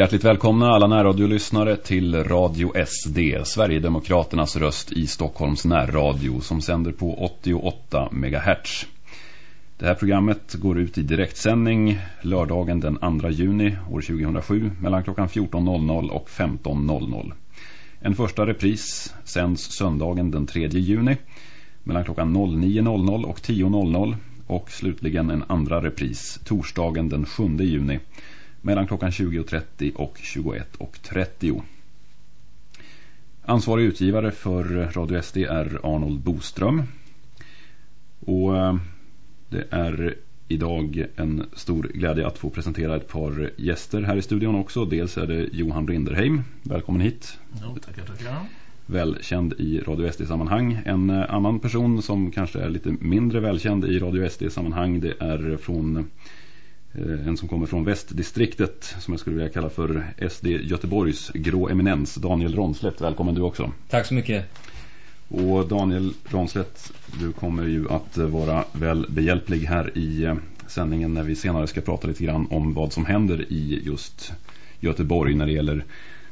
Hjärtligt välkomna alla närradiolyssnare till Radio SD, Sverigedemokraternas röst i Stockholms närradio som sänder på 88 MHz. Det här programmet går ut i direktsändning lördagen den 2 juni år 2007 mellan klockan 14.00 och 15.00. En första repris sänds söndagen den 3 juni mellan klockan 09.00 och 10.00 och slutligen en andra repris torsdagen den 7 juni mellan klockan 20.30 och 21.30. Ansvarig utgivare för Radio SD är Arnold Boström. Och eh, det är idag en stor glädje att få presentera ett par gäster här i studion också. Dels är det Johan Rinderheim. Välkommen hit. Jo, tackar, tackar. Välkänd i Radio SD-sammanhang. En eh, annan person som kanske är lite mindre välkänd i Radio SD-sammanhang det är från en som kommer från västdistriktet som jag skulle vilja kalla för SD Göteborgs grå eminens. Daniel Ronslätt, välkommen du också. Tack så mycket. Och Daniel Ronslätt, du kommer ju att vara väl behjälplig här i eh, sändningen när vi senare ska prata lite grann om vad som händer i just Göteborg när det gäller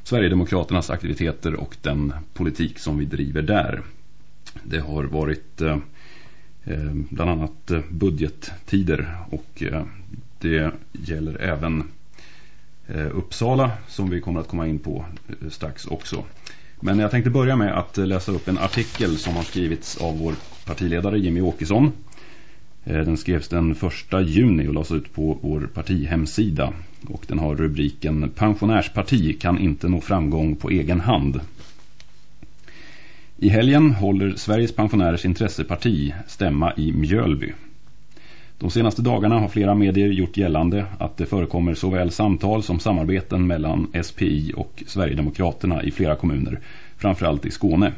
Sverigedemokraternas aktiviteter och den politik som vi driver där. Det har varit eh, bland annat budgettider och det gäller även eh, Uppsala som vi kommer att komma in på eh, strax också. Men jag tänkte börja med att läsa upp en artikel som har skrivits av vår partiledare Jimmy Åkesson. Eh, den skrevs den 1 juni och lades ut på vår partihemsida. Och den har rubriken Pensionärsparti kan inte nå framgång på egen hand. I helgen håller Sveriges pensionärers intresseparti stämma i Mjölby. De senaste dagarna har flera medier gjort gällande att det förekommer såväl samtal som samarbeten mellan SPI och Sverigedemokraterna i flera kommuner, framförallt i Skåne.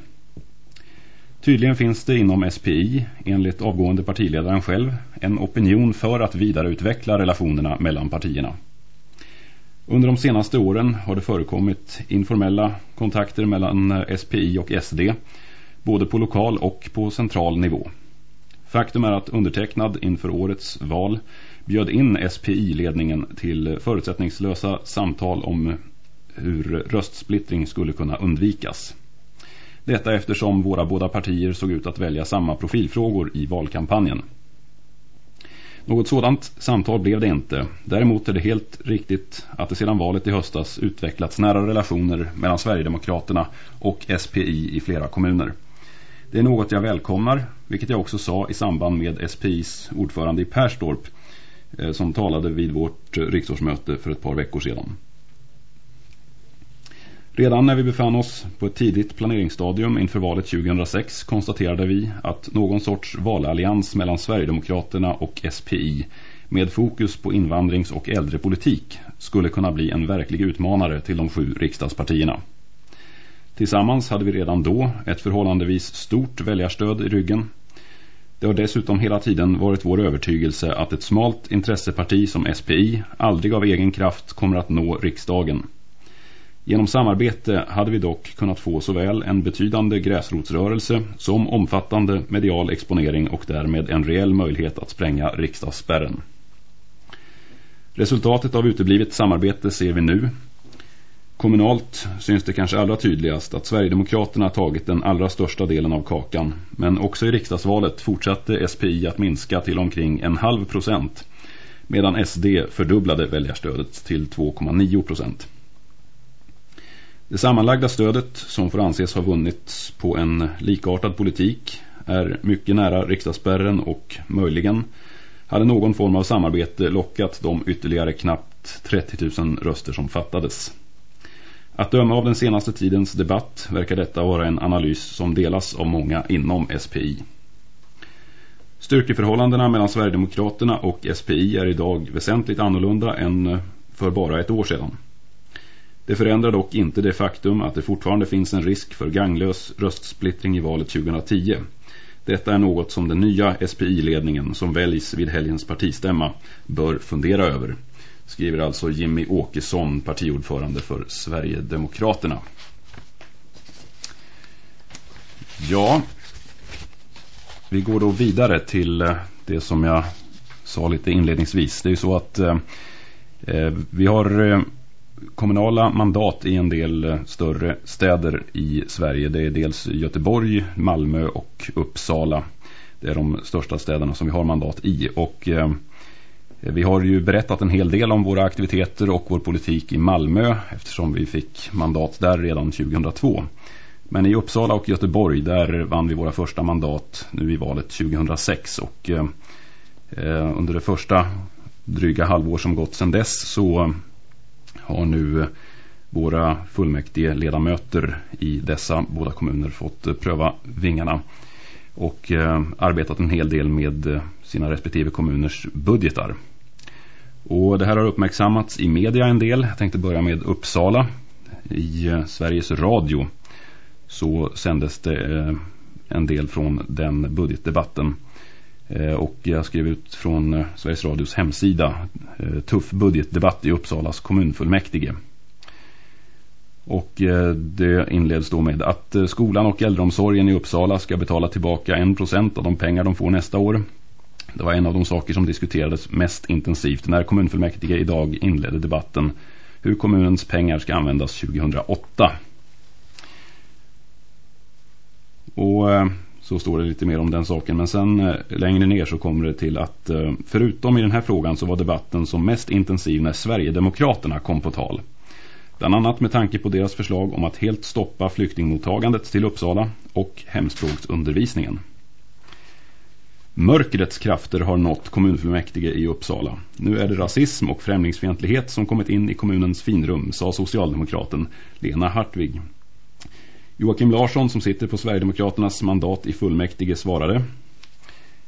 Tydligen finns det inom SPI, enligt avgående partiledaren själv, en opinion för att vidareutveckla relationerna mellan partierna. Under de senaste åren har det förekommit informella kontakter mellan SPI och SD, både på lokal och på central nivå. Faktum är att undertecknad inför årets val bjöd in SPI-ledningen till förutsättningslösa samtal om hur röstsplittring skulle kunna undvikas. Detta eftersom våra båda partier såg ut att välja samma profilfrågor i valkampanjen. Något sådant samtal blev det inte. Däremot är det helt riktigt att det sedan valet i höstas utvecklats nära relationer mellan Sverigedemokraterna och SPI i flera kommuner. Det är något jag välkomnar, vilket jag också sa i samband med SPIs ordförande i Perstorp eh, som talade vid vårt eh, riksdagsmöte för ett par veckor sedan. Redan när vi befann oss på ett tidigt planeringsstadium inför valet 2006 konstaterade vi att någon sorts valallians mellan Sverigedemokraterna och SPI med fokus på invandrings- och äldrepolitik skulle kunna bli en verklig utmanare till de sju riksdagspartierna. Tillsammans hade vi redan då ett förhållandevis stort väljarstöd i ryggen. Det har dessutom hela tiden varit vår övertygelse att ett smalt intresseparti som SPI aldrig av egen kraft kommer att nå riksdagen. Genom samarbete hade vi dock kunnat få såväl en betydande gräsrotsrörelse som omfattande medial exponering och därmed en reell möjlighet att spränga riksdagsspärren. Resultatet av uteblivet samarbete ser vi nu Kommunalt syns det kanske allra tydligast att Sverigedemokraterna tagit den allra största delen av kakan. Men också i riksdagsvalet fortsatte SPI att minska till omkring en halv procent. Medan SD fördubblade väljarstödet till 2,9 procent. Det sammanlagda stödet som får anses ha vunnits på en likartad politik är mycket nära riksdagsspärren och möjligen hade någon form av samarbete lockat de ytterligare knappt 30 000 röster som fattades. Att döma av den senaste tidens debatt verkar detta vara en analys som delas av många inom SPI. Styrkeförhållandena mellan Sverigedemokraterna och SPI är idag väsentligt annorlunda än för bara ett år sedan. Det förändrar dock inte det faktum att det fortfarande finns en risk för ganglös röstsplittring i valet 2010. Detta är något som den nya SPI-ledningen som väljs vid helgens partistämma bör fundera över skriver alltså Jimmy Åkesson, partiordförande för Sverigedemokraterna. Ja, vi går då vidare till eh, det som jag sa lite inledningsvis. Det är ju så att eh, eh, vi har eh, kommunala mandat i en del eh, större städer i Sverige. Det är dels Göteborg, Malmö och Uppsala. Det är de största städerna som vi har mandat i. Och eh, Eh, vi har ju berättat en hel del om våra aktiviteter och vår politik i Malmö eftersom vi fick mandat där redan 2002. Men i Uppsala och Göteborg där vann vi våra första mandat nu i valet 2006 och eh, eh, under det första dryga halvår som gått sedan dess så har nu våra fullmäktige ledamöter i dessa båda kommuner fått eh, pröva vingarna och eh, arbetat en hel del med sina respektive kommuners budgetar. Och det här har uppmärksammats i media en del. Jag tänkte börja med Uppsala. I eh, Sveriges Radio så sändes det eh, en del från den budgetdebatten. Eh, och jag skrev ut från Sveriges Radios hemsida tuff budgetdebatt i Uppsalas kommunfullmäktige. Och det inleds då med att skolan och äldreomsorgen i Uppsala ska betala tillbaka en procent av de pengar de får nästa år. Det var en av de saker som diskuterades mest intensivt när kommunfullmäktige idag inledde debatten hur kommunens pengar ska användas 2008. Och eh, så står det lite mer om den saken. Men sen eh, längre ner så kommer det till att eh, förutom i den här frågan så var debatten som mest intensiv när Sverigedemokraterna kom på tal. Bland annat med tanke på deras förslag om att helt stoppa flyktingmottagandet till Uppsala och hemspråksundervisningen. Mörkrets krafter har nått kommunfullmäktige i Uppsala. Nu är det rasism och främlingsfientlighet som kommit in i kommunens finrum, sa socialdemokraten Lena Hartvig. Joakim Larsson som sitter på Sverigedemokraternas mandat i fullmäktige svarade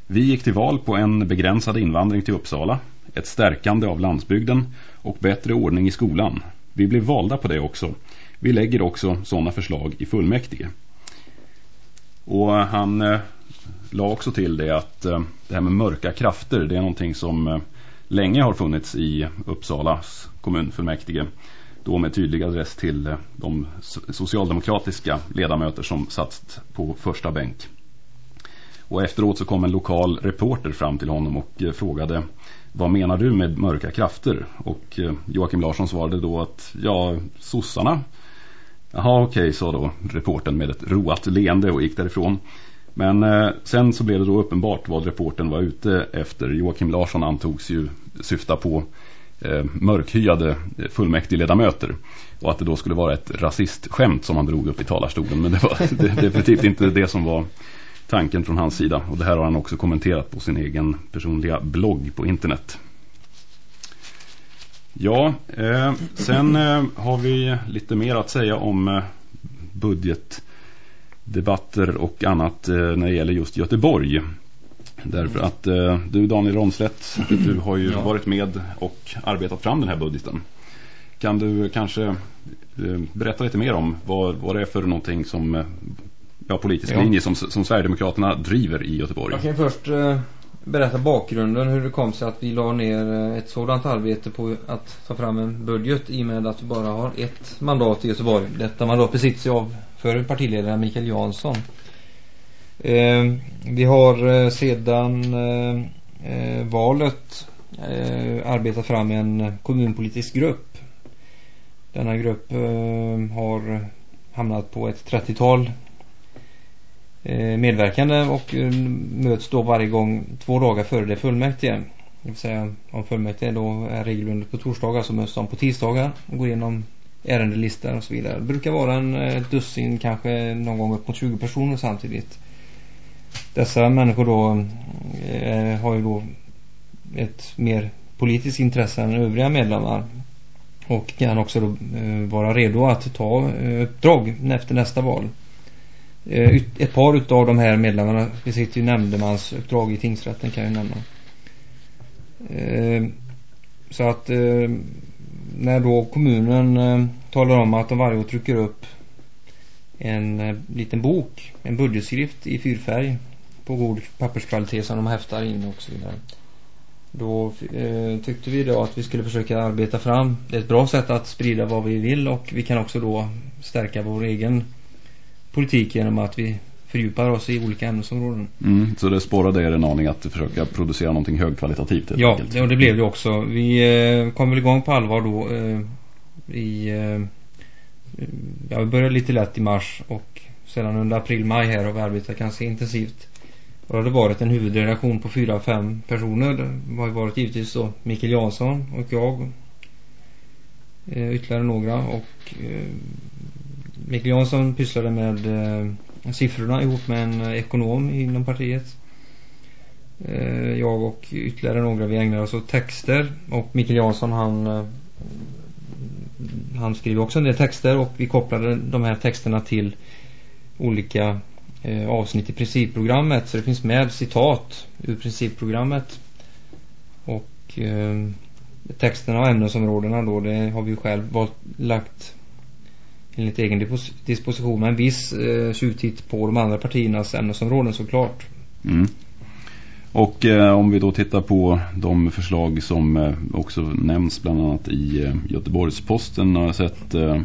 Vi gick till val på en begränsad invandring till Uppsala, ett stärkande av landsbygden och bättre ordning i skolan. Vi blev valda på det också. Vi lägger också sådana förslag i fullmäktige. Och han eh, la också till det att eh, det här med mörka krafter det är någonting som eh, länge har funnits i Uppsalas kommunfullmäktige. Då med tydlig adress till eh, de socialdemokratiska ledamöter som satt på första bänk. Och efteråt så kom en lokal reporter fram till honom och frågade vad menar du med mörka krafter? Och Joakim Larsson svarade då att ja, sossarna. Jaha okej, okay, sa då reporten med ett roat leende och gick därifrån. Men eh, sen så blev det då uppenbart vad reporten var ute efter. Joakim Larsson antogs ju syfta på eh, mörkhyade fullmäktigeledamöter. Och att det då skulle vara ett rasistskämt som han drog upp i talarstolen. Men det var det, definitivt inte det som var tanken från hans sida. Och det här har han också kommenterat på sin egen personliga blogg på internet. Ja, eh, sen eh, har vi lite mer att säga om eh, budget debatter och annat eh, när det gäller just Göteborg. Därför att eh, du Daniel Ronslätt, du har ju ja. varit med och arbetat fram den här budgeten. Kan du kanske eh, berätta lite mer om vad, vad det är för någonting som ja, politisk ja. linje som, som Sverigedemokraterna driver i Göteborg? Jag kan först eh, berätta bakgrunden hur det kom sig att vi la ner ett sådant arbete på att ta fram en budget i och med att vi bara har ett mandat i Göteborg. Detta mandat besitts av för partiledaren Mikael Jansson. Eh, vi har eh, sedan eh, eh, valet eh, arbetat fram en kommunpolitisk grupp. Denna grupp eh, har hamnat på ett 30-tal eh, medverkande och eh, möts då varje gång två dagar före det fullmäktige. Det vill säga om fullmäktige då är regelbundet på torsdagar så möts de på tisdagar och går igenom ärendelistor och så vidare. Det brukar vara en ett dussin, kanske någon gång upp mot 20 personer samtidigt. Dessa människor då eh, har ju då ett mer politiskt intresse än övriga medlemmar och kan också då eh, vara redo att ta eh, uppdrag efter nästa val. Eh, ett par utav de här medlemmarna besitter ju nämndemansuppdrag i tingsrätten kan jag nämna. Eh, så att eh, när då kommunen eh, talar om att de varje år trycker upp en eh, liten bok, en budgetskrift i fyrfärg på god papperskvalitet som de häftar in och så vidare. Då eh, tyckte vi då att vi skulle försöka arbeta fram det är ett bra sätt att sprida vad vi vill och vi kan också då stärka vår egen politik genom att vi fördjupar oss i olika ämnesområden. Mm, så det sporrade er en aning att försöka producera någonting högkvalitativt? Ja, enkelt. och det blev det också. Vi eh, kom väl igång på allvar då eh, i eh, ja, vi började lite lätt i mars och sedan under april-maj här har vi arbetat ganska intensivt. Och det har varit en huvudredaktion på fyra, fem personer. Det har varit givetvis då Mikael Jansson och jag. Eh, ytterligare några och eh, Mikael Jansson pysslade med eh, siffrorna ihop med en eh, ekonom inom partiet. Eh, jag och ytterligare några vi ägnar oss åt texter. Och Mikael Jansson han eh, han skriver också en del texter. Och vi kopplade de här texterna till olika avsnitt i principprogrammet. Så det finns med citat ur principprogrammet. Och texterna och ämnesområdena då det har vi själv valt, lagt enligt egen disposition med en viss eh, tjuvtitt på de andra partiernas ämnesområden såklart. Mm. Och eh, om vi då tittar på de förslag som eh, också nämns bland annat i eh, Göteborgsposten har jag sett eh,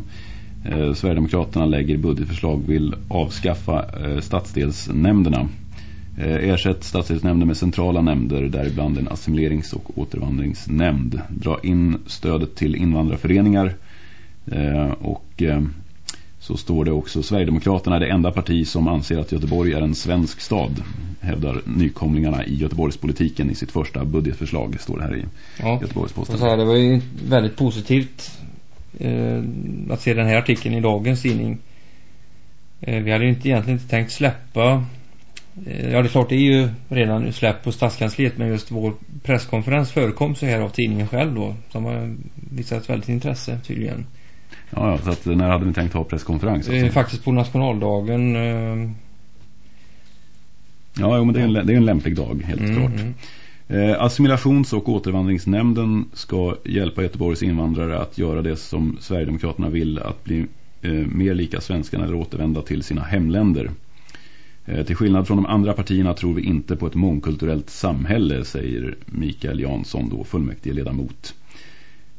eh Sverigedemokraterna lägger budgetförslag vill avskaffa eh, stadsdelsnämnderna. Eh, ersätt stadsdelsnämnder med centrala nämnder däribland en assimilerings- och återvandringsnämnd. Dra in stödet till invandrarföreningar eh, och eh, så står det också Sverigedemokraterna är det enda parti som anser att Göteborg är en svensk stad hävdar nykomlingarna i Göteborgspolitiken i sitt första budgetförslag står det här i ja, Göteborgsposten. Det var ju väldigt positivt eh, att se den här artikeln i dagens tidning. Eh, vi hade inte egentligen inte tänkt släppa eh, Ja det är klart det är ju redan släppt på stadskansliet men just vår presskonferens förekom så här av tidningen själv då som har visat väldigt intresse tydligen. Ja, så att, när hade ni tänkt ha presskonferens? Alltså? Faktiskt på nationaldagen. Eh... Ja, jo, men det är, en, det är en lämplig dag, helt mm, klart. Mm. Eh, assimilations- och återvandringsnämnden ska hjälpa Göteborgs invandrare att göra det som Sverigedemokraterna vill att bli eh, mer lika svenskarna eller återvända till sina hemländer. Eh, till skillnad från de andra partierna tror vi inte på ett mångkulturellt samhälle, säger Mikael Jansson, då fullmäktige ledamot.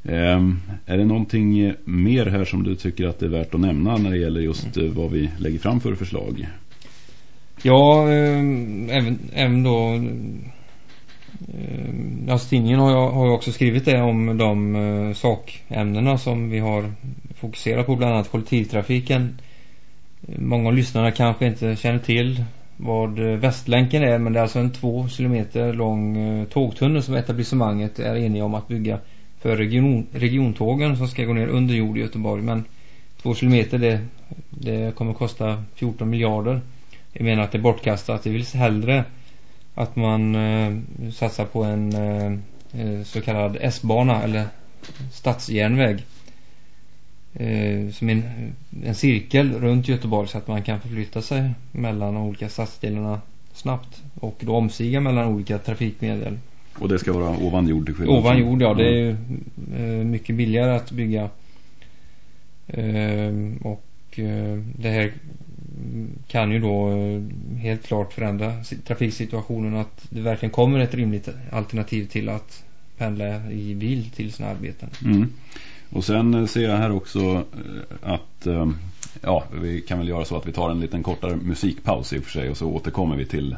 Ehm, är det någonting mer här som du tycker att det är värt att nämna när det gäller just eh, vad vi lägger fram för förslag? Ja, ehm, även, även då ehm, alltså tidningen har jag, har jag också skrivit det om de eh, sakämnena som vi har fokuserat på, bland annat kollektivtrafiken. Många av lyssnarna kanske inte känner till vad eh, Västlänken är, men det är alltså en två kilometer lång tågtunnel som etablissemanget är eniga om att bygga för region, regiontågen som ska gå ner under jord i Göteborg. Men två kilometer det, det kommer kosta 14 miljarder. Jag menar att det är bortkastat. Det vill hellre att man eh, satsar på en eh, eh, så kallad S-bana eller stadsjärnväg. Eh, som en, en cirkel runt Göteborg så att man kan förflytta sig mellan de olika stadsdelarna snabbt och då omsiga mellan olika trafikmedel. Och det ska vara ovan jord till skillnad Ovan jord, ja. Det är ju eh, mycket billigare att bygga. Eh, och eh, det här kan ju då helt klart förändra trafiksituationen att det verkligen kommer ett rimligt alternativ till att pendla i bil till sina arbeten. Mm. Och sen ser jag här också att ja, vi kan väl göra så att vi tar en liten kortare musikpaus i och för sig och så återkommer vi till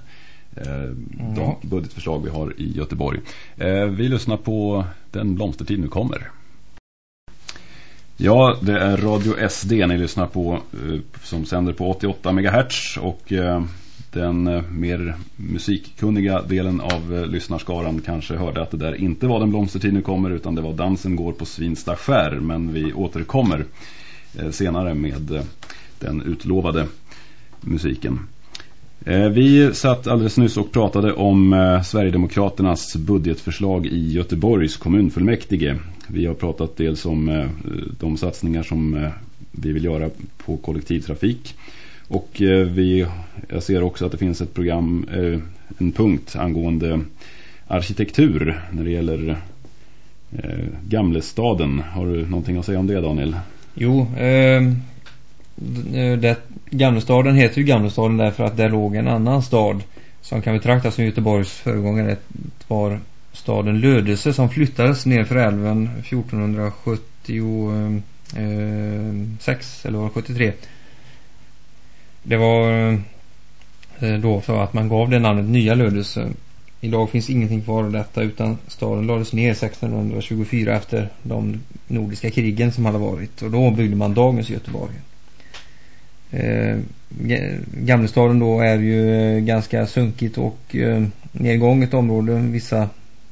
Eh, de budgetförslag vi har i Göteborg. Eh, vi lyssnar på Den blomstertid nu kommer. Ja, det är Radio SD ni lyssnar på eh, som sänder på 88 MHz och den mer musikkunniga delen av lyssnarskaran kanske hörde att det där inte var Den blomstertid nu kommer utan det var Dansen går på Svinsta skär men vi återkommer senare med den utlovade musiken. Eh, vi satt alldeles nyss och pratade om eh, Sverigedemokraternas budgetförslag i Göteborgs kommunfullmäktige. Vi har pratat dels om eh, de satsningar som vi vill göra på kollektivtrafik. Och vi, jag ser också att det finns ett program, en punkt angående arkitektur när det gäller Gamlestaden. Har du någonting att säga om det Daniel? Jo, eh, Eh, det, Gamlestaden heter ju Gamlestaden därför att där låg en annan stad som kan betraktas som Göteborgs föregångare. Det var staden Lödöse som flyttades ner för älven 1476 eller 73. Det var eh, då så att man gav det namnet Nya Lödöse Idag finns ingenting kvar av detta utan staden lades ner 1624 efter de nordiska krigen som hade varit och då byggde man dagens Göteborg. Eh, Gamlestaden då är ju eh, ganska sunkigt och eh, nedgånget område, vissa,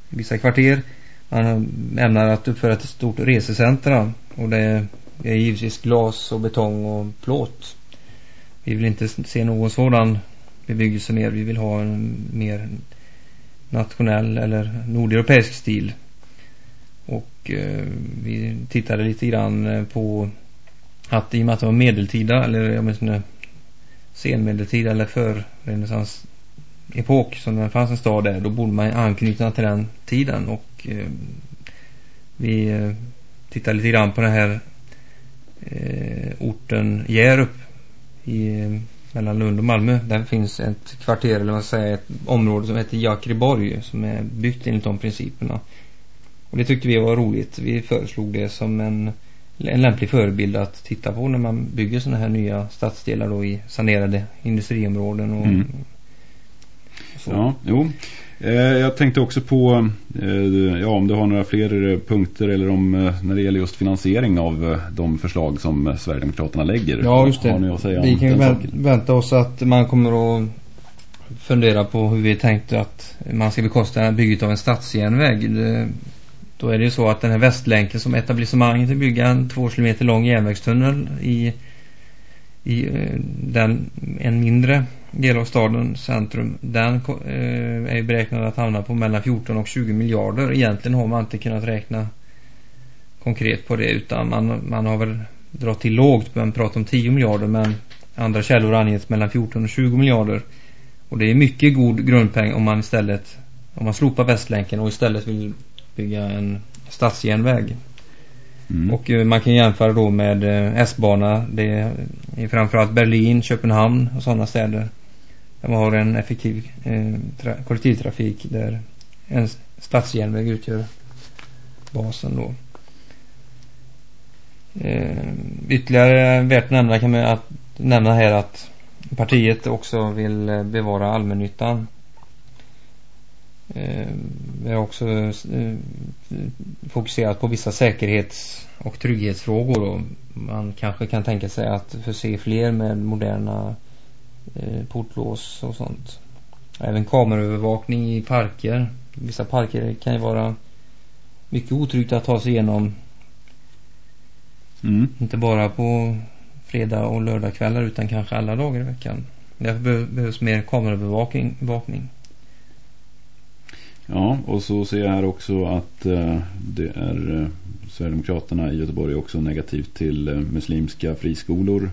vissa kvarter. Man ämnar att uppföra ett stort resecentra och det är givetvis glas och betong och plåt. Vi vill inte se någon sådan bebyggelse mer. Vi vill ha en mer nationell eller nordeuropeisk stil. Och eh, vi tittade lite grann eh, på att i och med att det var medeltida eller åtminstone senmedeltida eller förrenässans epok som det fanns en stad där då borde man anknyta till den tiden och eh, vi eh, tittade lite grann på den här eh, orten Hjärup i, eh, mellan Lund och Malmö. Där finns ett kvarter eller vad man säger ett område som heter Jakriborg som är byggt enligt de principerna. Och det tyckte vi var roligt. Vi föreslog det som en, en lämplig förebild att titta på när man bygger sådana här nya stadsdelar då i sanerade industriområden och, mm. så. Ja, jo. Eh, jag tänkte också på eh, ja, om du har några fler punkter eller om eh, när det gäller just finansiering av de förslag som Sverigedemokraterna lägger. Ja just det. vi kan ju vänta oss att man kommer att fundera på hur vi tänkte att man ska bekosta bygget av en stadsjärnväg då är det ju så att den här västlänken som etablissemanget vill bygga en två kilometer lång järnvägstunnel i, i eh, den, en mindre del av stadens centrum den eh, är beräknad att hamna på mellan 14 och 20 miljarder. Egentligen har man inte kunnat räkna konkret på det utan man, man har väl dragit till lågt men pratat om 10 miljarder men andra källor har angett mellan 14 och 20 miljarder. Och det är mycket god grundpeng om man istället om man slopar Västlänken och istället vill bygga en stadsjärnväg. Mm. Och eh, man kan jämföra då med eh, S-bana. Det är framförallt Berlin, Köpenhamn och sådana städer där man har en effektiv eh, kollektivtrafik där en stadsjärnväg utgör basen då. Eh, ytterligare värt att nämna kan man att, nämna här att partiet också vill eh, bevara allmännyttan. Eh, vi har också eh, fokuserat på vissa säkerhets och trygghetsfrågor och man kanske kan tänka sig att förse fler med moderna eh, portlås och sånt. Även kameraövervakning i parker. Vissa parker kan ju vara mycket otryggt att ta sig igenom. Mm. Inte bara på fredag och lördagkvällar utan kanske alla dagar i veckan. Därför behövs mer kameraövervakning. Ja, och så ser jag här också att eh, det är eh, Sverigedemokraterna i Göteborg också negativt till eh, muslimska friskolor.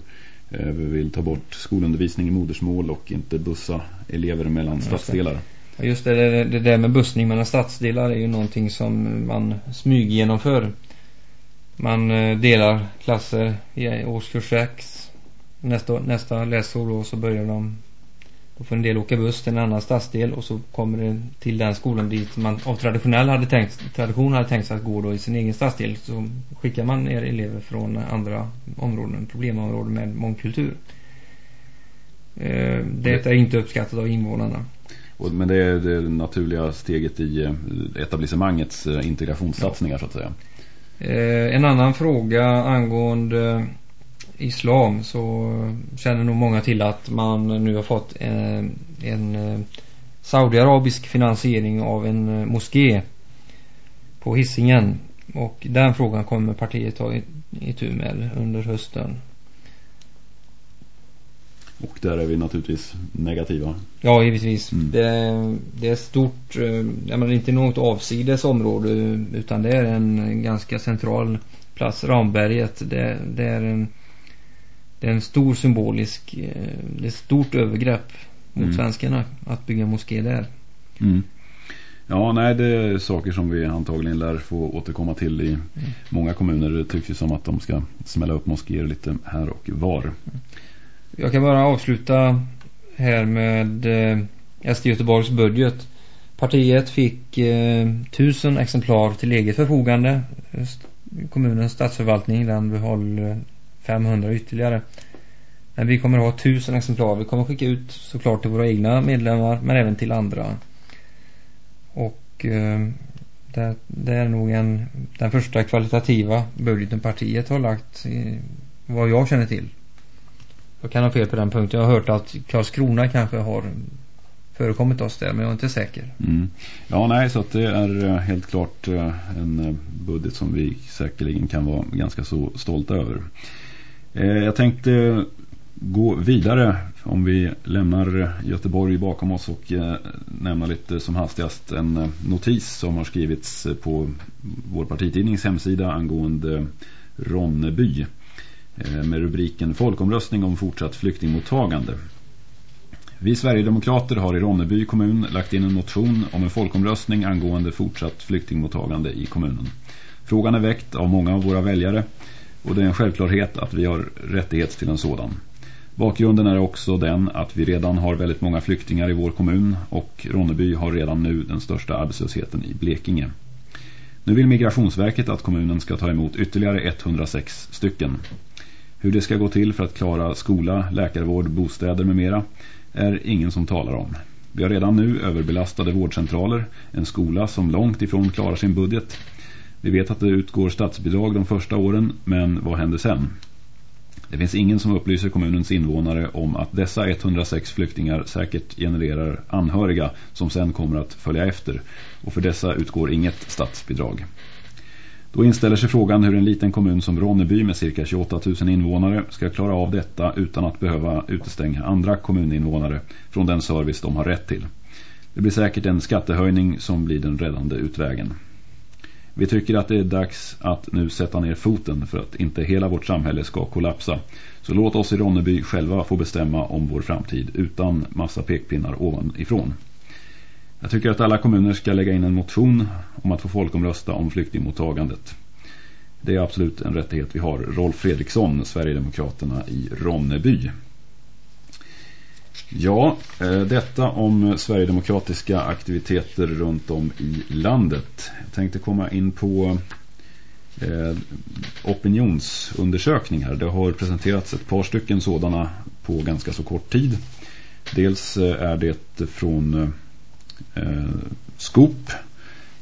Vi vill ta bort skolundervisning i modersmål och inte bussa elever mellan stadsdelar. Ja, just det, det, det där med bussning mellan stadsdelar är ju någonting som man smyggenomför. Man delar klasser i årskurs 6. Nästa, nästa läsår då så börjar de då får en del åka buss till en annan stadsdel och så kommer det till den skolan dit man av traditionell hade tänkt, tradition hade tänkt sig att gå då i sin egen stadsdel. Så skickar man ner elever från andra områden, problemområden med mångkultur. Eh, det är inte uppskattat av invånarna. Men det är det naturliga steget i eh, etablissemangets eh, integrationssatsningar så att säga. En annan fråga angående islam så känner nog många till att man nu har fått en, en eh, Saudiarabisk finansiering av en eh, moské på hissingen och den frågan kommer partiet ta itu med under hösten. Och där är vi naturligtvis negativa. Ja, givetvis. Mm. Det, det är stort, eh, jag menar inte något avsides område utan det är en ganska central plats, Ramberget. Det, det är en det är en stor symbolisk, eh, det är ett stort övergrepp mot mm. svenskarna att bygga moské där. Mm. Ja, nej det är saker som vi antagligen lär få återkomma till i mm. många kommuner. Det tycks ju som att de ska smälla upp moskéer lite här och var. Jag kan bara avsluta här med eh, SD Göteborgs budget. Partiet fick eh, tusen exemplar till eget förfogande. Kommunens statsförvaltning den behåller 500 ytterligare. Men vi kommer att ha 1000 exemplar. Vi kommer att skicka ut såklart till våra egna medlemmar men även till andra. Och eh, det, det, är nog en, den första kvalitativa budgeten partiet har lagt i, vad jag känner till. Jag kan ha fel på den punkten. Jag har hört att Karlskrona kanske har förekommit oss där men jag är inte säker. Mm. Ja nej så att det är eh, helt klart eh, en eh, budget som vi säkerligen kan vara ganska så stolta över. Eh, jag tänkte gå vidare om vi lämnar Göteborg bakom oss och eh, nämna lite som hastigast en eh, notis som har skrivits på vår partitidnings hemsida angående Ronneby med rubriken Folkomröstning om fortsatt flyktingmottagande. Vi Sverigedemokrater har i Ronneby kommun lagt in en motion om en folkomröstning angående fortsatt flyktingmottagande i kommunen. Frågan är väckt av många av våra väljare och det är en självklarhet att vi har rättighet till en sådan. Bakgrunden är också den att vi redan har väldigt många flyktingar i vår kommun och Ronneby har redan nu den största arbetslösheten i Blekinge. Nu vill Migrationsverket att kommunen ska ta emot ytterligare 106 stycken. Hur det ska gå till för att klara skola, läkarvård, bostäder med mera är ingen som talar om. Vi har redan nu överbelastade vårdcentraler, en skola som långt ifrån klarar sin budget. Vi vet att det utgår statsbidrag de första åren, men vad händer sen? Det finns ingen som upplyser kommunens invånare om att dessa 106 flyktingar säkert genererar anhöriga som sen kommer att följa efter och för dessa utgår inget statsbidrag. Då inställer sig frågan hur en liten kommun som Ronneby med cirka 28 000 invånare ska klara av detta utan att behöva utestänga andra kommuninvånare från den service de har rätt till. Det blir säkert en skattehöjning som blir den räddande utvägen. Vi tycker att det är dags att nu sätta ner foten för att inte hela vårt samhälle ska kollapsa. Så låt oss i Ronneby själva få bestämma om vår framtid utan massa pekpinnar ovanifrån. Jag tycker att alla kommuner ska lägga in en motion om att få folkomrösta om flyktingmottagandet. Det är absolut en rättighet vi har. Rolf Fredriksson, Sverigedemokraterna i Ronneby. Ja, eh, detta om eh, Sverigedemokratiska aktiviteter runt om i landet. Jag tänkte komma in på eh, opinionsundersökningar. Det har presenterats ett par stycken sådana på ganska så kort tid. Dels är det från Skop.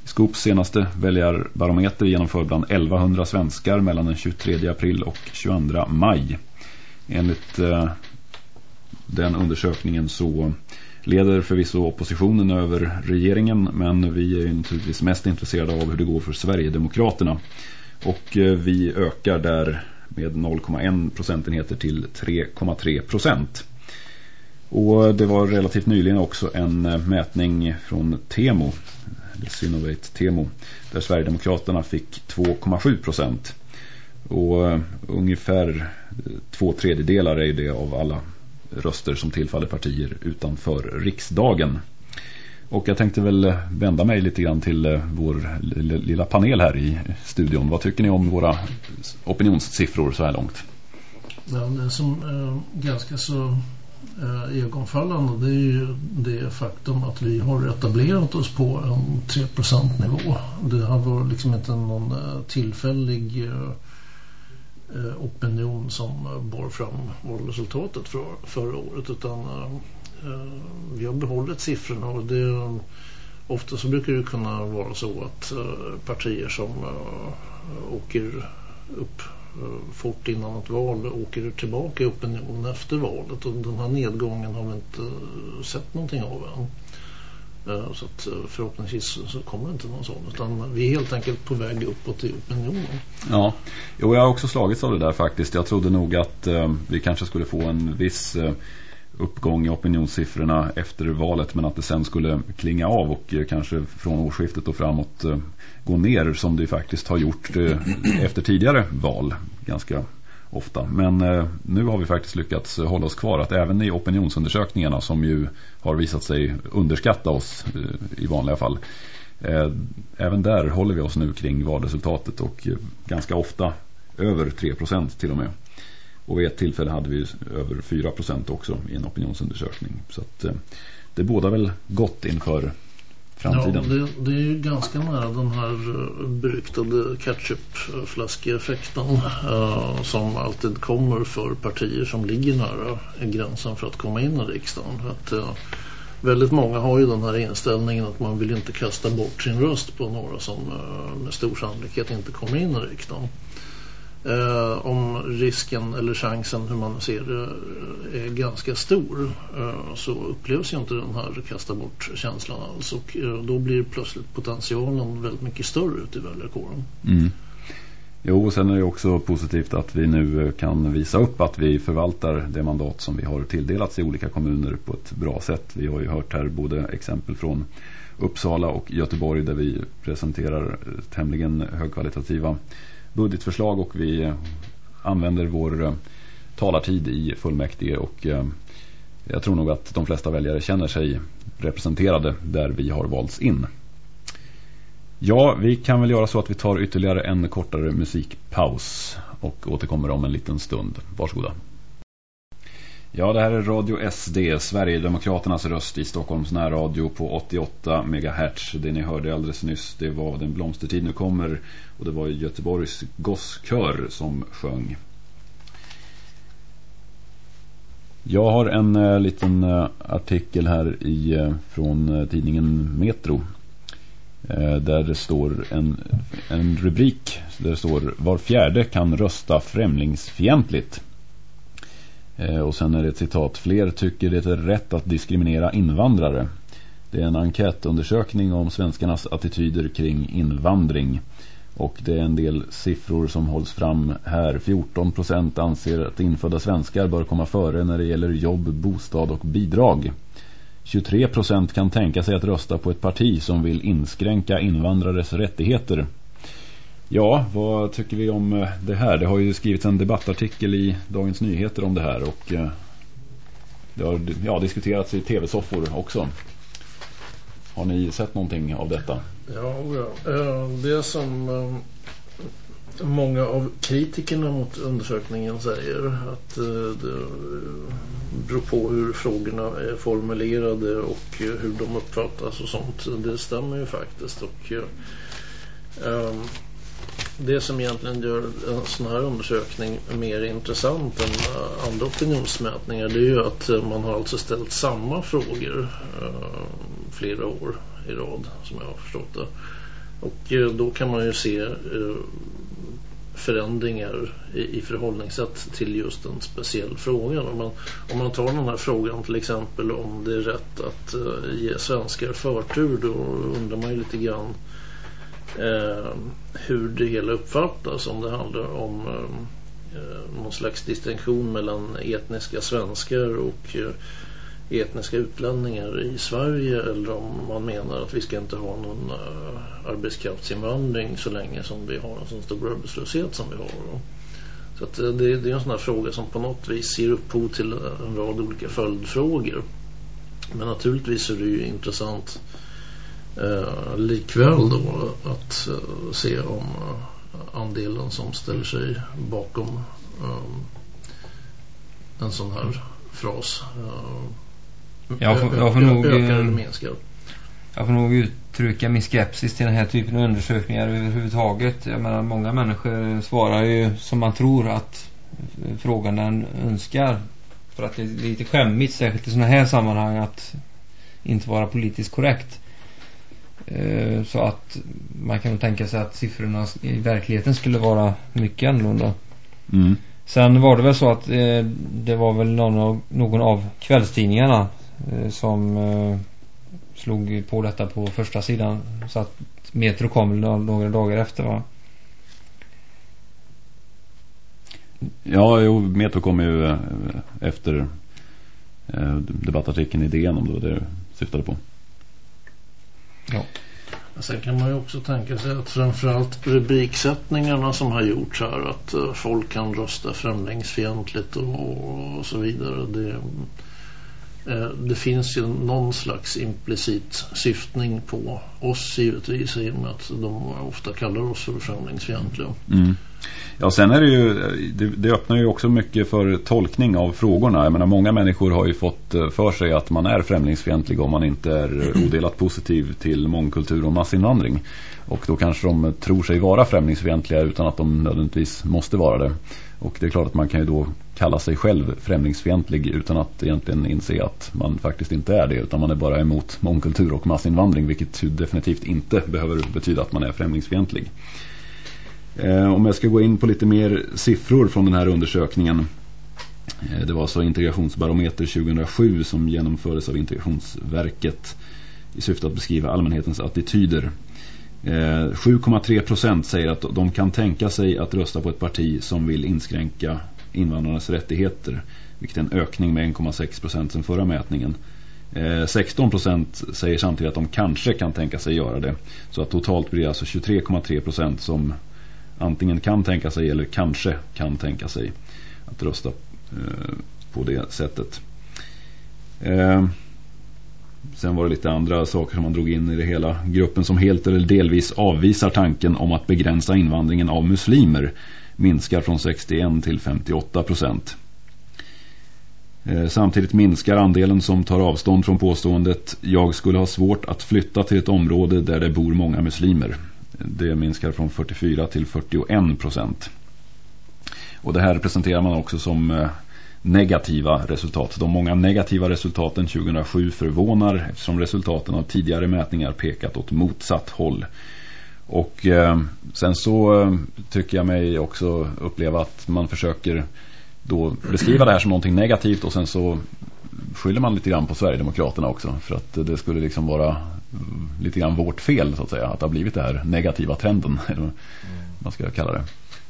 Skops senaste väljarbarometer genomför bland 1100 svenskar mellan den 23 april och 22 maj. Enligt den undersökningen så leder förvisso oppositionen över regeringen men vi är naturligtvis mest intresserade av hur det går för Sverigedemokraterna. Och eh, vi ökar där med 0,1 procentenheter till 3,3 procent. Och eh, det var relativt nyligen också en eh, mätning från Temo, Synovate Temo, där Sverigedemokraterna fick 2,7 procent. Och ungefär två tredjedelar är det av alla röster som tillfaller partier utanför riksdagen. Och jag tänkte väl vända mig lite grann till eh, vår lilla panel här i studion. Vad tycker ni om våra opinionssiffror så här långt? Ja, det som är ganska så eh, egonfallande det är ju det faktum att vi har etablerat oss på en 3% nivå. Det har varit liksom inte någon eh, tillfällig eh, Eh, opinion som eh, bar fram valresultatet för, förra året utan eh, eh, vi har behållit siffrorna och det ofta så brukar det kunna vara så att eh, partier som åker upp Eh, fort innan ett val åker tillbaka i opinionen efter valet och den här nedgången har vi inte sett någonting av än. Så att eh, förhoppningsvis så kommer det inte någon sån utan vi är helt enkelt på väg uppåt i opinionen. Ja, jo, jag har också slagits av det där faktiskt. Jag trodde nog att eh, vi kanske skulle få en viss eh, uppgång i opinionssiffrorna efter valet men att det sen skulle klinga av och eh, kanske från årsskiftet och framåt eh, gå ner som det faktiskt har gjort eh, efter tidigare val ganska ofta. Men eh, nu har vi faktiskt lyckats hålla oss kvar att även i opinionsundersökningarna som ju har visat sig underskatta oss eh, i vanliga fall eh, även där håller vi oss nu kring valresultatet och ganska ofta över 3% till och med. Och vid ett tillfälle hade vi över 4% också i en opinionsundersökning. Så att, eh, det båda väl gott inför framtiden. Ja, det, det är ju ganska nära den här eh, beryktade ketchupflaskeeffekten eh, som alltid kommer för partier som ligger nära gränsen för att komma in i riksdagen. Att, eh, väldigt många har ju den här inställningen att man vill inte kasta bort sin röst på några som eh, med stor sannolikhet inte kommer in i riksdagen. Eh, om risken eller chansen hur man ser det är ganska stor eh, så upplevs ju inte den här kasta bort känslan alls och eh, då blir plötsligt potentialen väldigt mycket större ute i väljarkåren. Mm. Jo, och sen är det också positivt att vi nu eh, kan visa upp att vi förvaltar det mandat som vi har tilldelats i olika kommuner på ett bra sätt. Vi har ju hört här både exempel från Uppsala och Göteborg där vi presenterar eh, tämligen högkvalitativa budgetförslag och vi eh, använder vår eh, talartid i fullmäktige och eh, jag tror nog att de flesta väljare känner sig representerade där vi har valts in. Ja, vi kan väl göra så att vi tar ytterligare en kortare musikpaus och återkommer om en liten stund. Varsågoda. Ja, det här är Radio SD, Sverigedemokraternas röst i Stockholms närradio på 88 MHz. Det ni hörde alldeles nyss, det var Den blomstertid nu kommer och det var Göteborgs gosskör som sjöng. Jag har en eh, liten eh, artikel här i, eh, från eh, tidningen Metro Eh, där det står en, en rubrik där det står Var fjärde kan rösta främlingsfientligt. Eh, och sen är det ett citat Fler tycker det är rätt att diskriminera invandrare. Det är en enkätundersökning om svenskarnas attityder kring invandring. Och det är en del siffror som hålls fram här. 14% anser att infödda svenskar bör komma före när det gäller jobb, bostad och bidrag. 23 procent kan tänka sig att rösta på ett parti som vill inskränka invandrares rättigheter. Ja, vad tycker vi om eh, det här? Det har ju skrivits en debattartikel i Dagens Nyheter om det här och eh, det har ja, diskuterats i tv-soffor också. Har ni sett någonting av detta? Ja, ja. Eh, det som många av kritikerna mot undersökningen säger att det beror på hur frågorna är formulerade och hur de uppfattas och sånt. Det stämmer ju faktiskt. Och um, det som egentligen gör en sån här undersökning mer intressant än eh, andra opinionsmätningar det är ju att eh, man har alltså ställt samma frågor eh, flera år i rad som jag har förstått det. Och då kan man ju se förändringar i, i förhållningssätt till just en speciell fråga. Om man, om man tar den här frågan till exempel om det är rätt att ge svenskar förtur då undrar man ju lite grann eh, hur det hela uppfattas om det handlar om eh, eh någon slags distinktion mellan etniska svenskar och eh, etniska utlänningar i Sverige eller om man menar att vi ska inte ha någon eh, arbetskraftsinvandring så länge som vi har en sån stor arbetslöshet som vi har. Så att, eh, det, det, är en sån här fråga som på något vis ger upphov till en rad olika följdfrågor. Men naturligtvis är det ju intressant uh, likväl då att se om andelen som ställer sig bakom en sån här fras jag får, jag får nog, ökar eller minskar? Jag får nog uttrycka min skepsis till den här typen av undersökningar överhuvudtaget. Jag menar, många människor svarar ju som man tror att frågan önskar. För att det är lite skämmigt, särskilt i sådana här sammanhang, att inte vara politiskt korrekt. Eh, så att man kan tänka sig att siffrorna i verkligheten skulle vara mycket annorlunda. Mm. Sen var det väl så att eh, det var väl någon av, någon av kvällstidningarna Eh, som eh, slog på detta på första sidan. Så att Metro kom några dagar efter va? Ja, jo, Metro kom ju efter debattartikeln i DN om det var det du syftade på. Ja. Sen kan man ju också tänka sig att framförallt rubriksättningarna som har gjorts här att eh, folk kan rösta främlingsfientligt och, och så vidare. Det, det finns ju någon slags implicit syftning på oss givetvis i och med att de ofta kallar oss för främlingsfientliga. Mm. Ja, sen är det ju, det, det, öppnar ju också mycket för tolkning av frågorna. Jag menar, många människor har ju fått eh, för sig att man är främlingsfientlig om man inte är odelat positiv till mångkultur och massinvandring. Och då kanske de tror sig vara främlingsfientliga utan att de nödvändigtvis måste vara det. Och det är klart att man kan ju då kalla sig själv främlingsfientlig utan att egentligen inse att man faktiskt inte är det utan man är bara emot mångkultur och massinvandring vilket definitivt inte behöver betyda att man är främlingsfientlig. Eh, om jag ska gå in på lite mer siffror från den här undersökningen. Eh, det var så integrationsbarometer 2007 som genomfördes av Integrationsverket i syfte att beskriva allmänhetens attityder. Eh, 7,3 procent säger att de kan tänka sig att rösta på ett parti som vill inskränka invandrarnas rättigheter. Vilket är en ökning med 1,6 procent sedan förra mätningen. Eh, 16 procent säger samtidigt att de kanske kan tänka sig göra det. Så att totalt blir det alltså 23,3 procent som antingen kan tänka sig eller kanske kan tänka sig att rösta eh, på det sättet. Sen var det lite andra saker som man drog in i det hela. Gruppen som helt eller delvis avvisar tanken om att begränsa invandringen av muslimer minskar från 61 till 58 procent. Eh, samtidigt minskar andelen som tar avstånd från påståendet jag skulle ha svårt att flytta till ett område där det bor många muslimer. Det minskar från 44 till 41 procent. Och det här presenterar man också som eh, negativa resultat. De många negativa resultaten 2007 förvånar eftersom resultaten av tidigare mätningar pekat åt motsatt håll. Och eh, sen så eh, tycker jag mig också uppleva att man försöker då beskriva det här som någonting negativt och sen så skyller man lite grann på Sverigedemokraterna också för att det skulle liksom vara lite grann vårt fel så att säga att det har blivit det här negativa trenden eller vad man ska kalla det.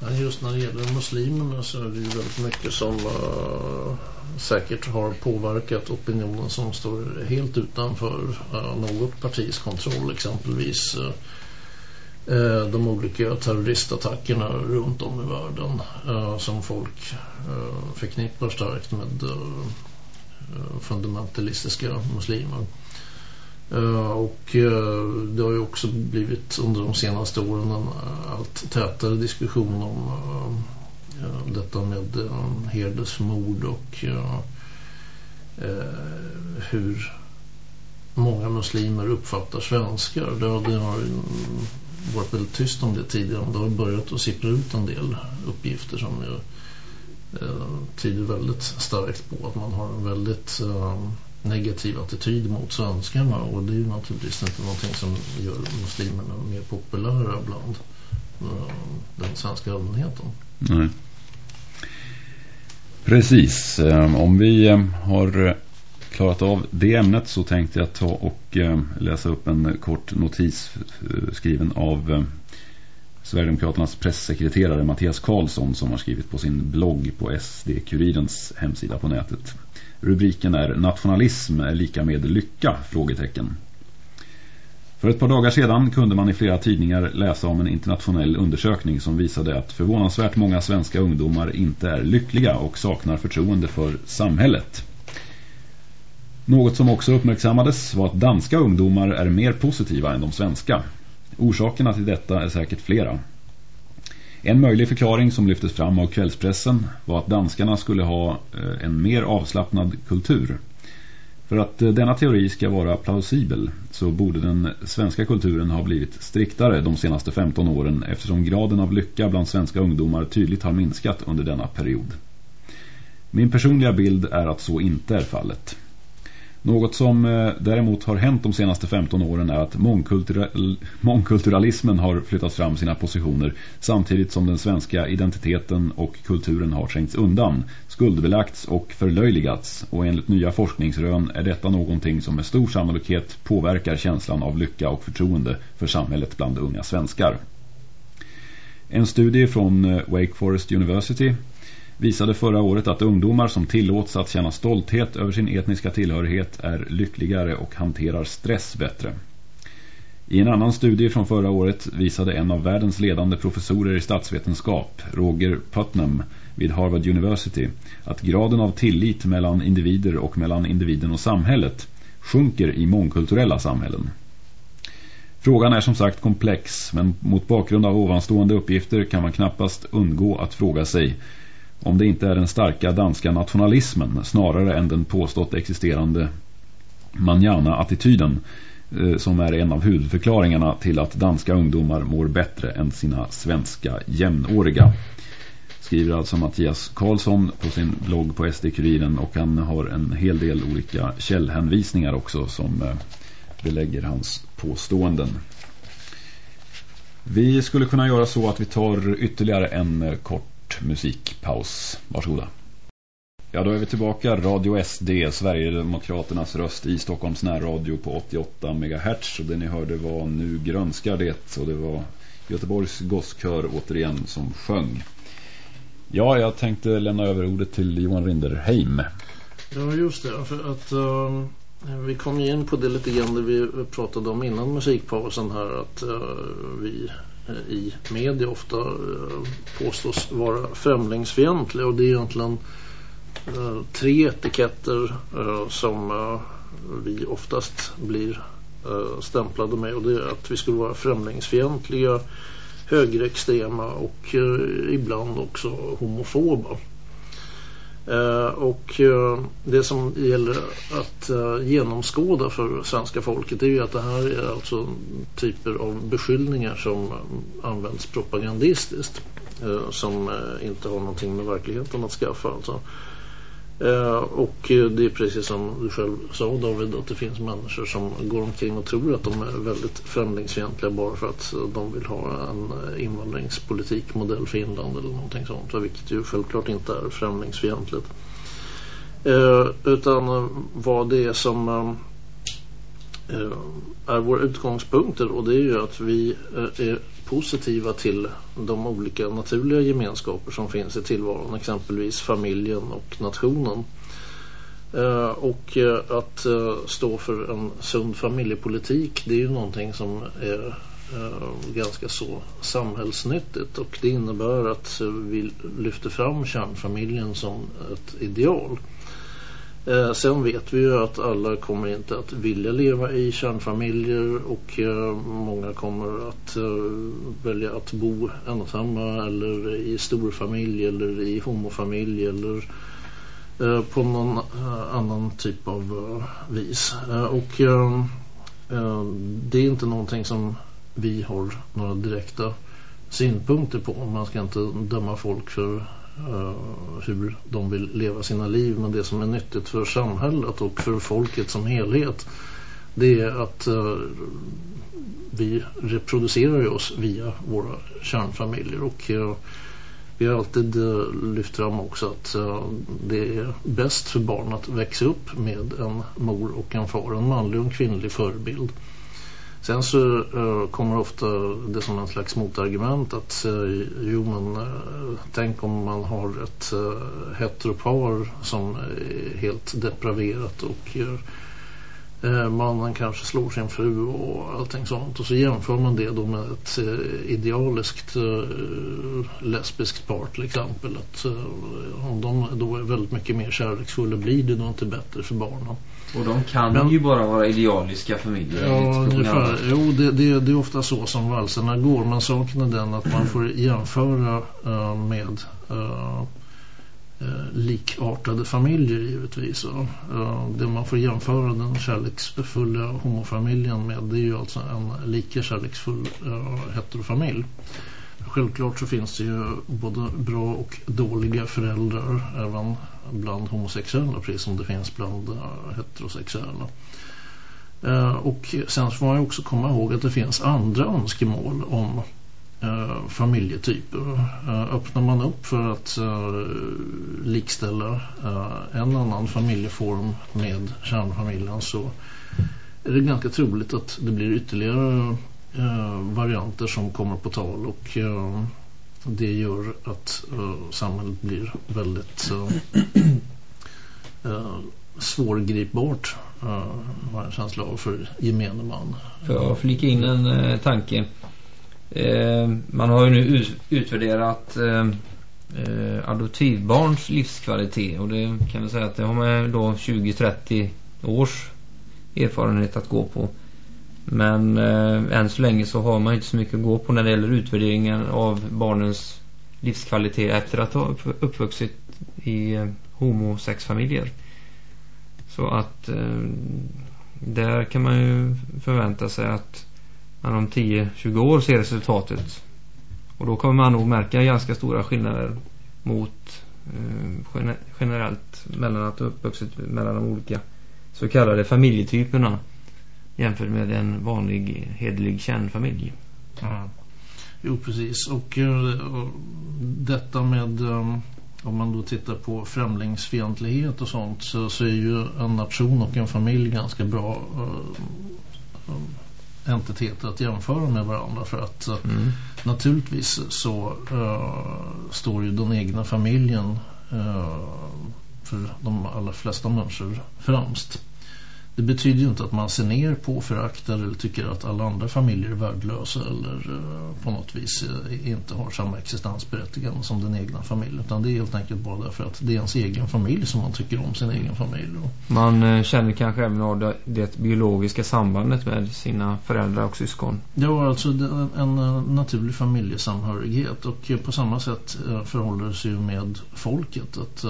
Ja, just när det gäller muslimerna så är det ju väldigt mycket som uh, säkert har påverkat opinionen som står helt utanför uh, något partis kontroll exempelvis uh, de olika terroristattackerna runt om i världen som folk förknippar starkt med fundamentalistiska muslimer. Eh, och eh, det har ju också blivit under de senaste åren en eh, allt tätare diskussion om detta med herdesmord och hur många muslimer uppfattar svenskar. Det har, det har varit väldigt tyst om det tidigare. Det har börjat att sippra ut en del uppgifter som ju tyder väldigt starkt på att man har en väldigt negativ attityd mot svenskarna och det är ju naturligtvis inte någonting som gör muslimerna mer populära bland eh, den svenska allmänheten. Nej. Precis, eh, om vi eh, har klarat av det ämnet så tänkte jag ta och läsa upp en kort notis skriven av Sverigedemokraternas presssekreterare Mattias Karlsson som har skrivit på sin blogg på SD-kurirens hemsida på nätet. Rubriken är Nationalism är lika med lycka? Frågetecken. För ett par dagar sedan kunde man i flera tidningar läsa om en internationell undersökning som visade att förvånansvärt många svenska ungdomar inte är lyckliga och saknar förtroende för samhället. Något som också uppmärksammades var att danska ungdomar är mer positiva än de svenska. Orsakerna till detta är säkert flera. En möjlig förklaring som lyftes fram av kvällspressen var att danskarna skulle ha eh, en mer avslappnad kultur. För att eh, denna teori ska vara plausibel så borde den svenska kulturen ha blivit striktare de senaste 15 åren eftersom graden av lycka bland svenska ungdomar tydligt har minskat under denna period. Min personliga bild är att så inte är fallet. Något som eh, däremot har hänt de senaste 15 åren är att mångkultural mångkulturalismen har flyttat fram sina positioner samtidigt som den svenska identiteten och kulturen har trängts undan, skuldbelagts och förlöjligats och enligt nya forskningsrön är detta någonting som med stor sannolikhet påverkar känslan av lycka och förtroende för samhället bland unga svenskar. En studie från eh, Wake Forest University visade förra året att ungdomar som tillåts att känna stolthet över sin etniska tillhörighet är lyckligare och hanterar stress bättre. I en annan studie från förra året visade en av världens ledande professorer i statsvetenskap, Roger Putnam, vid Harvard University, att graden av tillit mellan individer och mellan individen och samhället sjunker i mångkulturella samhällen. Frågan är som sagt komplex, men mot bakgrund av ovanstående uppgifter kan man knappast undgå att fråga sig om det inte är den starka danska nationalismen snarare än den påstått existerande manjana-attityden eh, som är en av huvudförklaringarna till att danska ungdomar mår bättre än sina svenska jämnåriga. skriver alltså Mattias Karlsson på sin blogg på SD-kuriren och han har en hel del olika källhänvisningar också som eh, belägger hans påståenden. Vi skulle kunna göra så att vi tar ytterligare en eh, kort kort musikpaus. Varsågoda. Ja, då är vi tillbaka. Radio SD, Sverigedemokraternas röst i Stockholms närradio på 88 MHz. Och det ni hörde var Nu grönskar det. Och det var Göteborgs gosskör återigen som sjöng. Ja, jag tänkte lämna över ordet till Johan Rinderheim. Ja, just det. För att uh, vi kom in på det lite grann det vi pratade om innan musikpausen här. Att uh, vi i media ofta eh, påstås vara främlingsfientliga. Och det är egentligen eh, tre etiketter eh, som vi oftast blir stämplade med. Och det är att vi skulle vara främlingsfientliga högerextrema och ibland också homofoba. Eh, och eh, det som gäller att eh, genomskåda för svenska folket är ju att det här är alltså typer av beskyllningar som används propagandistiskt som inte har någonting med verkligheten att skaffa alltså. Eh, och det är precis som du själv sa David att det finns människor som går omkring och tror att de är väldigt främlingsfientliga bara för att de vill ha en invandringspolitik modell för inland eller någonting sånt vilket ju självklart inte är främlingsfientligt. Eh, utan vad det är som eh, eh, är våra utgångspunkter och det är ju att vi är positiva till de olika naturliga gemenskaper som finns i tillvaron, exempelvis familjen och nationen. Eh, och eh, att eh, stå för en sund familjepolitik det är ju någonting som är ganska så samhällsnyttigt och det innebär att vi lyfter fram kärnfamiljen som ett ideal. Eh, sen vet vi ju att alla kommer inte att vilja leva i kärnfamiljer och eh, många kommer att eh, välja att bo ensamma eller i storfamilj eller i homofamilj eller eh, på någon eh, annan typ av eh, vis. Eh, och eh, eh, det är inte någonting som vi har några direkta synpunkter på. Man ska inte döma folk för Eh, hur de vill leva sina liv men det som är nyttigt för samhället och för folket som helhet det är att uh, vi reproducerar oss via våra kärnfamiljer och uh, vi har alltid lyft fram också att det är bäst för barn att växa upp med en mor och en far, en manlig och en kvinnlig förebild. Sen så uh, kommer ofta det som en slags motargument att uh, jo men uh, tänk om man har ett eh, uh, heteropar som är helt depraverat och uh, mannen kanske slår sin fru och allting sånt och så jämför man det då med ett idealiskt lesbiskt par till exempel att om de då är väldigt mycket mer kärleksfulla blir det då inte bättre för barnen. Och de kan Men, ju bara vara idealiska familjer. Ja, ungefär. Jo, det, det, det, är ofta så som valserna går. Men saken är den att man får jämföra uh, med uh, uh, likartade familjer givetvis. Uh, det man får jämföra den kärleksfulla homofamiljen med det är ju alltså en lika kärleksfull heterofamilj. Självklart så finns det ju både bra och dåliga föräldrar även bland homosexuella precis som det finns bland eh, heterosexuella. Eh, och sen får man ju också komma ihåg att det finns andra önskemål om eh, familjetyper. öppnar man upp för att likställa en annan familjeform med kärnfamiljen så är det ganska troligt att det blir ytterligare Eh, varianter som kommer på tal och eh, det gör att eh, samhället blir väldigt svårgripbart uh, har en känsla av för gemene man. För jag flika in en eh, tanke. Eh, man har ju nu utvärderat eh, adoptivbarns livskvalitet och det kan vi säga att det har man då 20-30 års erfarenhet att gå på. Men eh, än så länge så har man inte så mycket att gå på när det gäller utvärderingen av barnens livskvalitet efter att ha uppvuxit i eh, homosexfamiljer. Så att eh, där kan man ju förvänta sig att man om 10-20 år ser resultatet. Och då kommer man nog märka ganska stora skillnader mot eh, generellt mellan att ha uppvuxit mellan de olika så kallade familjetyperna jämfört med en vanlig hederlig kärnfamilj. Ja. Jo, precis. Och, och detta med um, om man då tittar på främlingsfientlighet och sånt så, så är ju en nation och en familj ganska bra uh, entiteter att jämföra med varandra för att mm. naturligtvis så uh, står ju den egna familjen för de allra flesta människor främst. Det betyder ju inte att man ser ner på, föraktar eller tycker att alla andra familjer är värdelösa eller uh, på något vis uh, inte har samma existensberättigande som den egna familjen. Utan det är helt enkelt bara därför att det är ens egen familj som man tycker om sin egen familj. Man uh, känner kanske även av det, det biologiska sambandet med sina föräldrar och syskon. Ja, alltså en, naturlig familjesamhörighet och på samma sätt förhåller det sig med folket att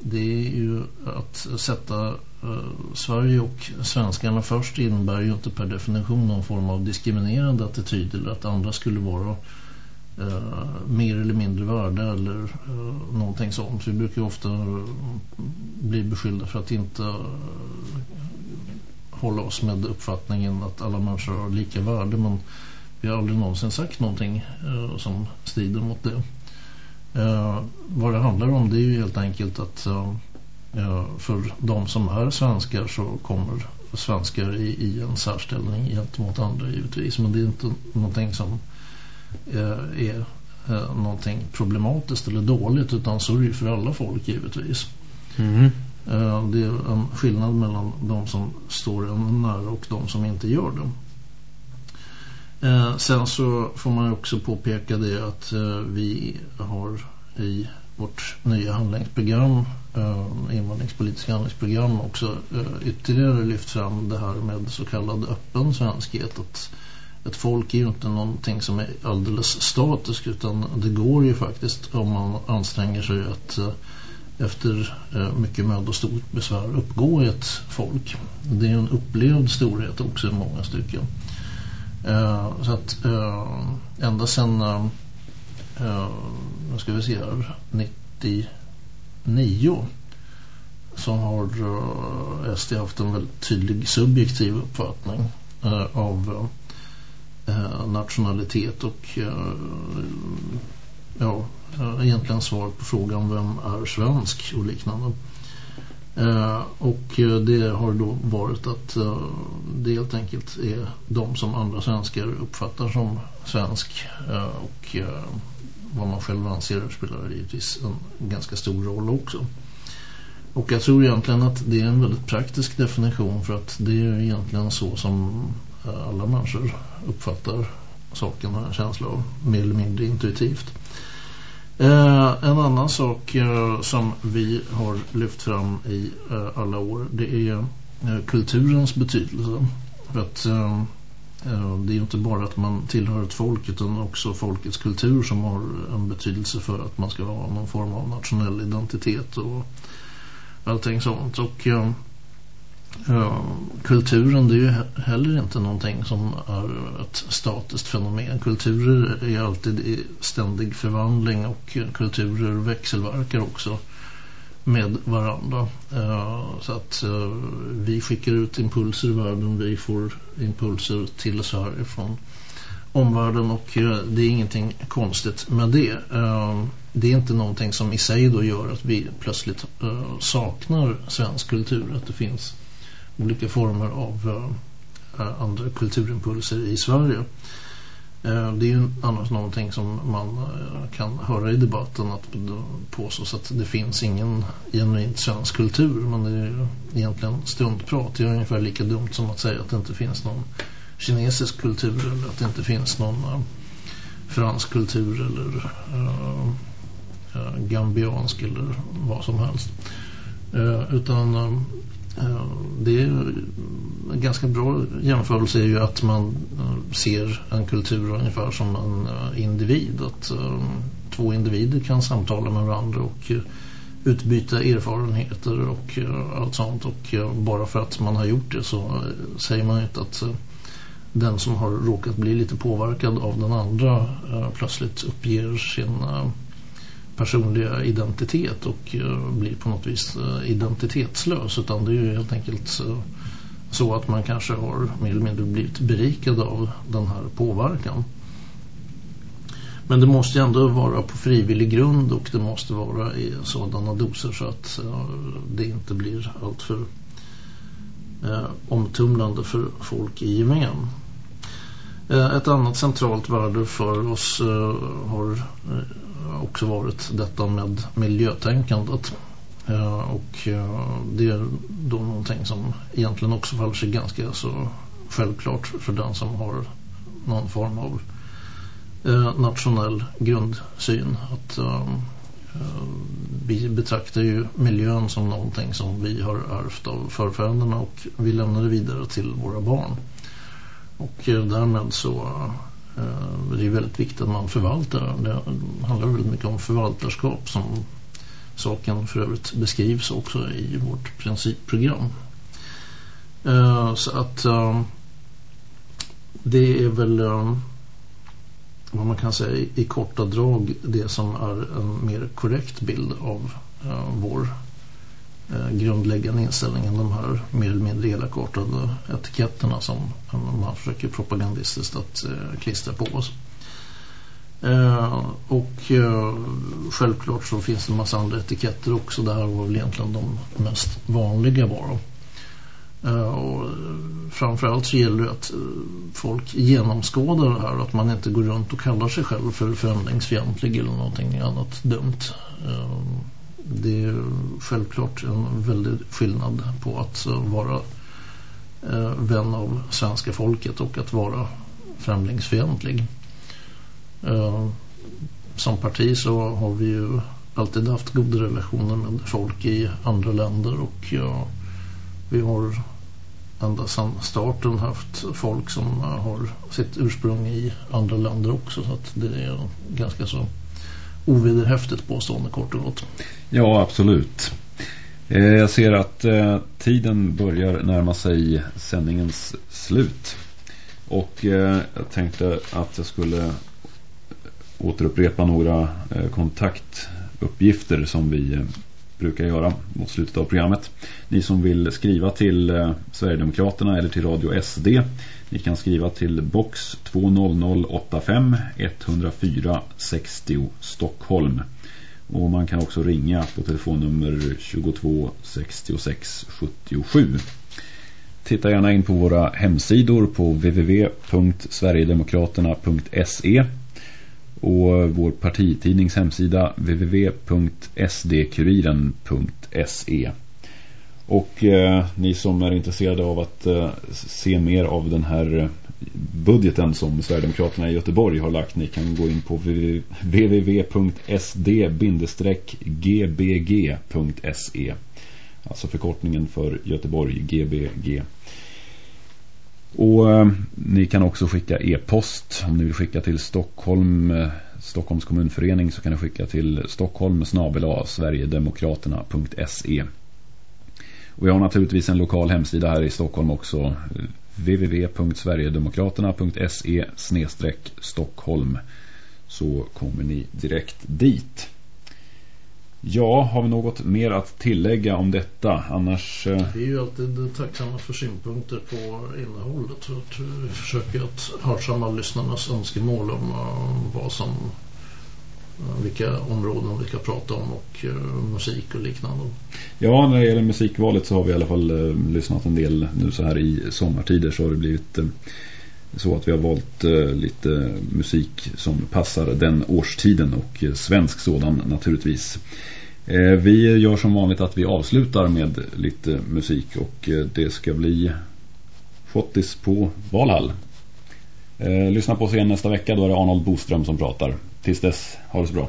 det är ju att sätta Eh, Sverige och svenskarna först innebär ju inte per definition någon form av diskriminerande attityd eller att andra skulle vara eh, mer eller mindre värda eller eh, någonting sånt. Vi brukar ofta eh, bli beskyllda för att inte eh, hålla oss med uppfattningen att alla människor har lika värde men vi har aldrig någonsin sagt någonting som strider mot det. vad det handlar om det är ju helt enkelt att för de som är svenskar så kommer svenskar i, i en särställning gentemot andra givetvis. Men det är inte någonting som eh, är eh, någonting problematiskt eller dåligt utan så är det för alla folk givetvis. Mm. Eh, det är en skillnad mellan de som står en nära och de som inte gör det. Eh, sen så får man också påpeka det att eh, vi har i vårt nya handlingsprogram, eh, invandringspolitiska handlingsprogram också eh, ytterligare lyft fram det här med så kallad öppen svenskhet. Att ett folk är ju inte någonting som är alldeles statiskt utan det går ju faktiskt om man anstränger sig att eh, efter eh, mycket möda och stort besvär uppgå ett folk. Det är en upplevd storhet också i många stycken. Eh, så att eh, ända sedan eh, nu ska vi se här, 99 så har eh, SD haft en väldigt tydlig subjektiv uppfattning eh, av eh, nationalitet och ja, egentligen svar på frågan vem är svensk och liknande. Och det har då varit att det helt enkelt är de som andra svenskar uppfattar som svensk och vad man själv anser spelar givetvis en ganska stor roll också. Och jag tror egentligen att det är en väldigt praktisk definition för att det är egentligen så som eh, alla människor uppfattar saken och en känsla av mer eller mindre intuitivt. Eh, en annan sak eh, som vi har lyft fram i eh, alla år det är eh, kulturens betydelse. För att eh, Eh, det är ju inte bara att man tillhör ett folk utan också folkets kultur som har en betydelse för att man ska ha någon form av nationell identitet och allting sånt. Och ja, ja, kulturen det är ju heller inte någonting som är ett statiskt fenomen. Kulturer är alltid i ständig förvandling och kulturer växelverkar också med varandra. Eh, så att eh, vi skickar ut impulser i världen, vi får impulser till Sverige från omvärlden och eh, det är ingenting konstigt med det. det är inte någonting som i sig då gör att vi plötsligt saknar svensk kultur, att det finns olika former av andra kulturimpulser i Sverige. Eh, det är ju annars någonting som man eh, kan höra i debatten att påstås att det finns ingen genuint svensk kultur men det är ju egentligen struntprat. Det är ungefär lika dumt som att säga att det inte finns någon kinesisk kultur eller att det inte finns någon eh, fransk kultur eller gambiansk eller vad som helst. utan Eh, det är en ganska bra jämförelse är ju att man eh, ser en kultur ungefär som en eh, individ. Att två individer kan samtala med varandra och utbyta erfarenheter och allt sånt. Och bara för att man har gjort det så säger man inte att den som har råkat bli lite påverkad av den andra plötsligt uppger sin personliga identitet och uh, blir på något vis uh, identitetslös utan det är ju helt enkelt uh, så att man kanske har mer eller mindre blivit berikad av den här påverkan. Men det måste ändå vara på frivillig grund och det måste vara i sådana doser så att det inte blir allt för omtumlande för folk i gemen. Ett annat centralt värde för oss har Eh, också varit detta med miljötänkandet. Eh, och eh, det är då någonting som egentligen också faller sig ganska så självklart för den som har någon form av nationell grundsyn att vi betraktar ju miljön som någonting som vi har ärvt av förfäderna och vi lämnar det vidare till våra barn. Och därmed så Eh, det är väldigt viktigt att man förvaltar. Det handlar väldigt mycket om förvaltarskap som saken för övrigt beskrivs också i vårt principprogram. Eh, så att eh, det är väl vad man kan säga i korta drag det som är en mer korrekt bild av vår Eh, grundläggande inställning än de här mer eller mindre elakartade etiketterna som man försöker propagandistiskt att eh, klistra på oss. Eh, och eh, självklart så finns det en massa andra etiketter också. Det här var väl egentligen de mest vanliga bara. Eh, och framförallt så gäller det att eh, folk genomskådar det här. Att man inte går runt och kallar sig själv för främlingsfientlig eller någonting annat dumt det är självklart en väldig skillnad på att vara eh, vän av svenska folket och att vara främlingsfientlig. Eh, som parti så har vi ju alltid haft goda relationer med folk i andra länder och ja, vi har ända sedan starten haft folk som har sitt ursprung i andra länder också så att det är ganska så ovederhäftigt påstående kort och gott. Ja, absolut. Eh, jag ser att eh, tiden börjar närma sig sändningens slut. Och eh, jag tänkte att jag skulle återupprepa några kontaktuppgifter som vi brukar göra mot slutet av programmet. Ni som vill skriva till Sverigedemokraterna eller till Radio SD ni kan skriva till box 20085 104 60 Stockholm. Och man kan också ringa på telefonnummer 22 66 77. Titta gärna in på våra hemsidor på www.sverigedemokraterna.se och vår partitidnings hemsida www.sdkuriren.se och eh, ni som är intresserade av att eh, se mer av den här budgeten som Sverigedemokraterna i Göteborg har lagt, ni kan gå in på www.sd-gbg.se alltså förkortningen för Göteborg GBG. Och eh, ni kan också skicka e-post. Om ni vill skicka till Stockholm eh, Stockholms kommunförening så kan ni skicka till Stockholm snabela Sverigedemokraterna.se Och vi har naturligtvis en lokal hemsida här i Stockholm också eh, www.sverigedemokraterna.se Stockholm så kommer ni direkt dit. Ja, har vi något mer att tillägga om detta? Annars... Eh, vi är ju alltid tacksamma för synpunkter på innehållet. Så att vi försöker att hörsamma lyssnarnas önskemål om eh, vad som Eh, vilka områden vi ska prata om och eh, musik och liknande. Ja, när det gäller musikvalet så har vi i alla fall eh, lyssnat en del nu så här i sommartider så har det blivit så att vi har valt lite musik som passar den årstiden och svensk sådan naturligtvis. Vi gör som vanligt att vi avslutar med lite musik och det ska bli Schottis på Valhall. Lyssna på oss igen nästa vecka, då är det Arnold Boström som pratar. Tills dess, ha det så bra.